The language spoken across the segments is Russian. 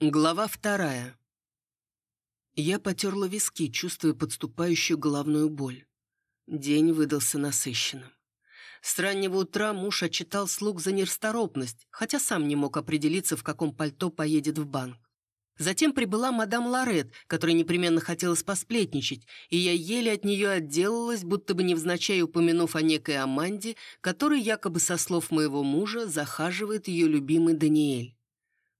Глава вторая. Я потерла виски, чувствуя подступающую головную боль. День выдался насыщенным. С раннего утра муж отчитал слуг за нерасторопность, хотя сам не мог определиться, в каком пальто поедет в банк. Затем прибыла мадам Лорет, которой непременно хотелось посплетничать, и я еле от нее отделалась, будто бы невзначай упомянув о некой Аманде, которой якобы со слов моего мужа захаживает ее любимый Даниэль.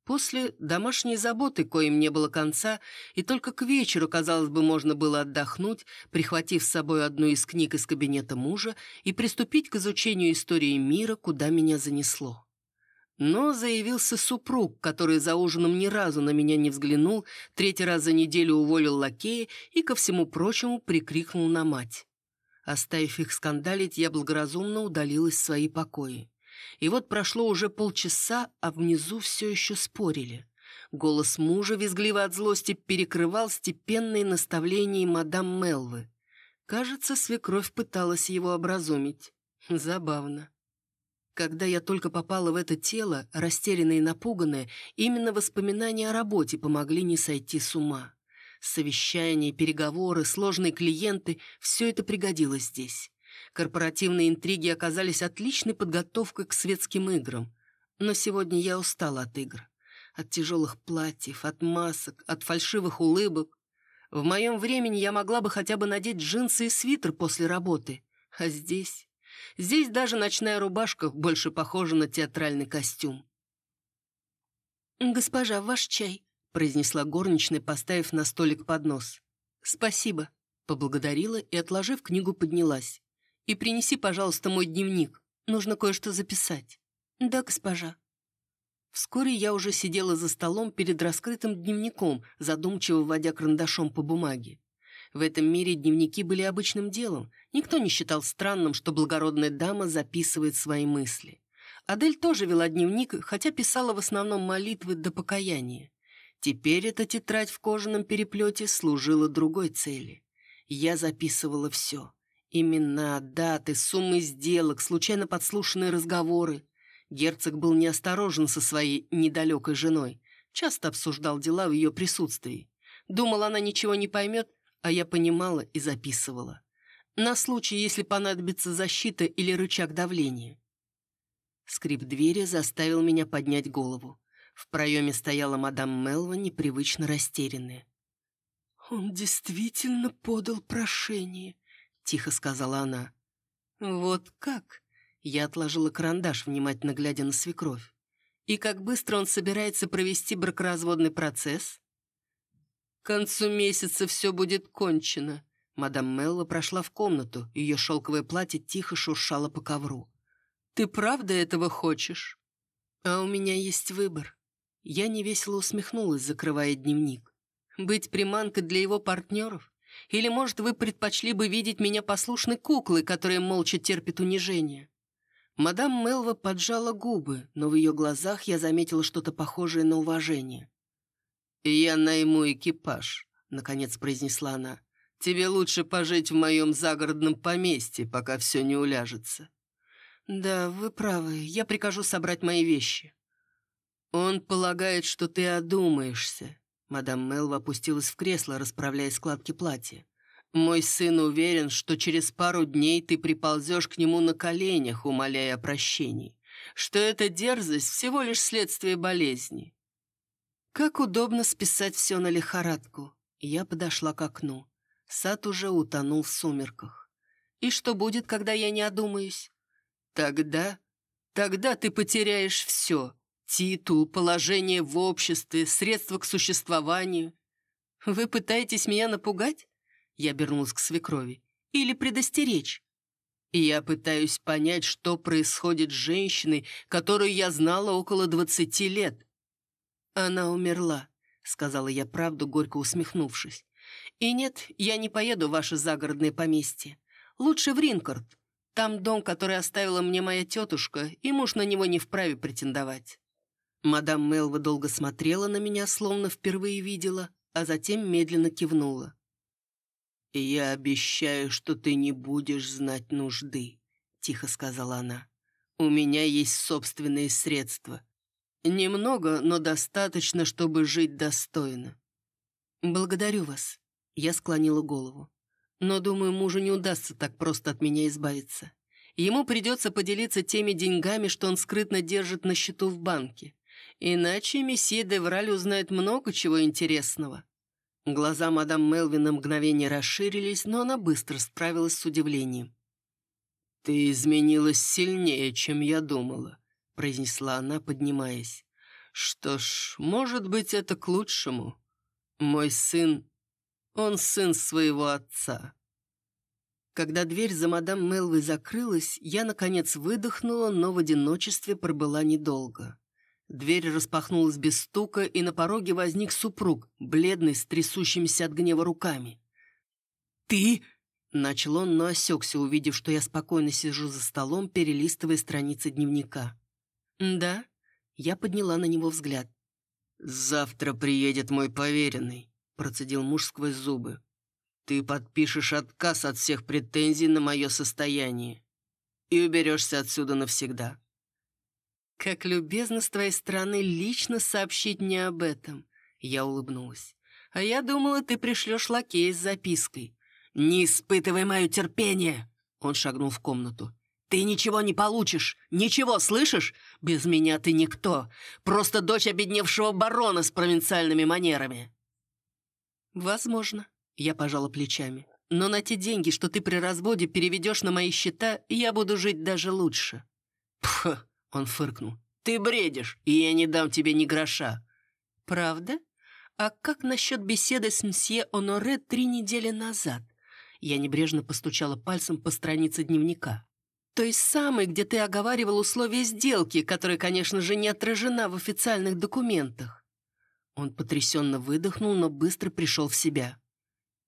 После домашней заботы, коим не было конца, и только к вечеру, казалось бы, можно было отдохнуть, прихватив с собой одну из книг из кабинета мужа и приступить к изучению истории мира, куда меня занесло. Но заявился супруг, который за ужином ни разу на меня не взглянул, третий раз за неделю уволил лакея и, ко всему прочему, прикрикнул на мать. Оставив их скандалить, я благоразумно удалилась в свои покои. И вот прошло уже полчаса, а внизу все еще спорили. Голос мужа, визгливо от злости, перекрывал степенные наставления мадам Мелвы. Кажется, свекровь пыталась его образумить. Забавно. Когда я только попала в это тело, растерянная и напуганная, именно воспоминания о работе помогли не сойти с ума. Совещания, переговоры, сложные клиенты — все это пригодилось здесь. Корпоративные интриги оказались отличной подготовкой к светским играм. Но сегодня я устала от игр. От тяжелых платьев, от масок, от фальшивых улыбок. В моем времени я могла бы хотя бы надеть джинсы и свитер после работы. А здесь... Здесь даже ночная рубашка больше похожа на театральный костюм. «Госпожа, ваш чай», — произнесла горничная, поставив на столик поднос. «Спасибо», — поблагодарила и, отложив книгу, поднялась. И принеси, пожалуйста, мой дневник. Нужно кое-что записать». «Да, госпожа». Вскоре я уже сидела за столом перед раскрытым дневником, задумчиво водя карандашом по бумаге. В этом мире дневники были обычным делом. Никто не считал странным, что благородная дама записывает свои мысли. Адель тоже вела дневник, хотя писала в основном молитвы до покаяния. Теперь эта тетрадь в кожаном переплете служила другой цели. Я записывала все. Имена, даты, суммы сделок, случайно подслушанные разговоры. Герцог был неосторожен со своей недалекой женой. Часто обсуждал дела в ее присутствии. Думал, она ничего не поймет, а я понимала и записывала. На случай, если понадобится защита или рычаг давления. Скрип двери заставил меня поднять голову. В проеме стояла мадам Мелва, непривычно растерянная. «Он действительно подал прошение», тихо сказала она. «Вот как?» Я отложила карандаш, внимательно глядя на свекровь. «И как быстро он собирается провести бракоразводный процесс?» «К концу месяца все будет кончено». Мадам Мелла прошла в комнату, ее шелковое платье тихо шуршало по ковру. «Ты правда этого хочешь?» «А у меня есть выбор». Я невесело усмехнулась, закрывая дневник. «Быть приманкой для его партнеров? Или, может, вы предпочли бы видеть меня послушной куклой, которая молча терпит унижение?» Мадам Мелва поджала губы, но в ее глазах я заметила что-то похожее на уважение. «Я найму экипаж», — наконец произнесла она. «Тебе лучше пожить в моем загородном поместье, пока все не уляжется». «Да, вы правы. Я прикажу собрать мои вещи». «Он полагает, что ты одумаешься. Мадам Мелва опустилась в кресло, расправляя складки платья. «Мой сын уверен, что через пару дней ты приползешь к нему на коленях, умоляя о прощении, что эта дерзость всего лишь следствие болезни». Как удобно списать все на лихорадку. Я подошла к окну. Сад уже утонул в сумерках. «И что будет, когда я не одумаюсь?» «Тогда... тогда ты потеряешь все», Титул, положение в обществе, средства к существованию. Вы пытаетесь меня напугать? Я обернулась к свекрови. Или предостеречь? я пытаюсь понять, что происходит с женщиной, которую я знала около двадцати лет. Она умерла, сказала я правду, горько усмехнувшись. И нет, я не поеду в ваше загородное поместье. Лучше в Ринкорд. Там дом, который оставила мне моя тетушка, и муж на него не вправе претендовать. Мадам Мелва долго смотрела на меня, словно впервые видела, а затем медленно кивнула. «Я обещаю, что ты не будешь знать нужды», — тихо сказала она. «У меня есть собственные средства. Немного, но достаточно, чтобы жить достойно. Благодарю вас. Я склонила голову. Но, думаю, мужу не удастся так просто от меня избавиться. Ему придется поделиться теми деньгами, что он скрытно держит на счету в банке. Иначе месье Девраль узнает много чего интересного. Глаза мадам Мелвин на мгновение расширились, но она быстро справилась с удивлением. «Ты изменилась сильнее, чем я думала», — произнесла она, поднимаясь. «Что ж, может быть, это к лучшему. Мой сын, он сын своего отца». Когда дверь за мадам Мелвой закрылась, я, наконец, выдохнула, но в одиночестве пробыла недолго. Дверь распахнулась без стука, и на пороге возник супруг, бледный, с трясущимися от гнева руками. «Ты?» — начал он, но осекся, увидев, что я спокойно сижу за столом, перелистывая страницы дневника. «Да?» — я подняла на него взгляд. «Завтра приедет мой поверенный», — процедил муж сквозь зубы. Ты подпишешь отказ от всех претензий на мое состояние и уберешься отсюда навсегда. Как любезно с твоей стороны лично сообщить мне об этом. Я улыбнулась. А я думала, ты пришлешь лакея с запиской. Не испытывай мое терпение. Он шагнул в комнату. «Ты ничего не получишь! Ничего, слышишь? Без меня ты никто! Просто дочь обедневшего барона с провинциальными манерами!» «Возможно», я пожала плечами. «Но на те деньги, что ты при разводе переведешь на мои счета, я буду жить даже лучше». «Пф!» — он фыркнул. «Ты бредишь, и я не дам тебе ни гроша». «Правда? А как насчет беседы с мсье Оноре три недели назад?» Я небрежно постучала пальцем по странице дневника. «Той самой, где ты оговаривал условия сделки, которая, конечно же, не отражена в официальных документах». Он потрясенно выдохнул, но быстро пришел в себя.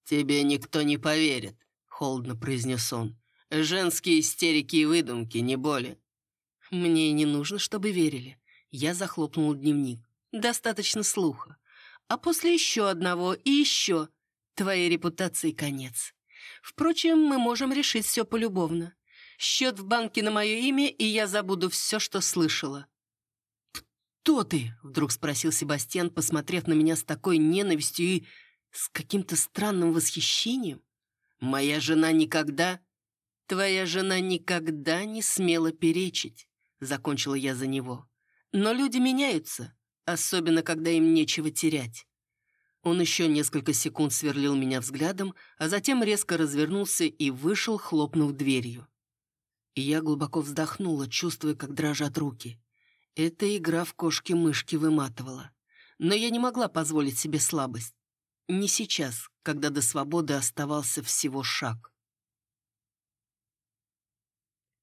«Тебе никто не поверит», — холодно произнес он. «Женские истерики и выдумки, не более». «Мне не нужно, чтобы верили». Я захлопнул дневник. «Достаточно слуха. А после еще одного и еще. Твоей репутации конец. Впрочем, мы можем решить все полюбовно. Счет в банке на мое имя, и я забуду все, что слышала». «Кто ты?» — вдруг спросил Себастьян, посмотрев на меня с такой ненавистью и с каким-то странным восхищением? Моя жена никогда... Твоя жена никогда не смела перечить, закончила я за него. Но люди меняются, особенно когда им нечего терять. Он еще несколько секунд сверлил меня взглядом, а затем резко развернулся и вышел, хлопнув дверью. И я глубоко вздохнула, чувствуя, как дрожат руки. Эта игра в кошки-мышки выматывала. Но я не могла позволить себе слабость. Не сейчас, когда до свободы оставался всего шаг.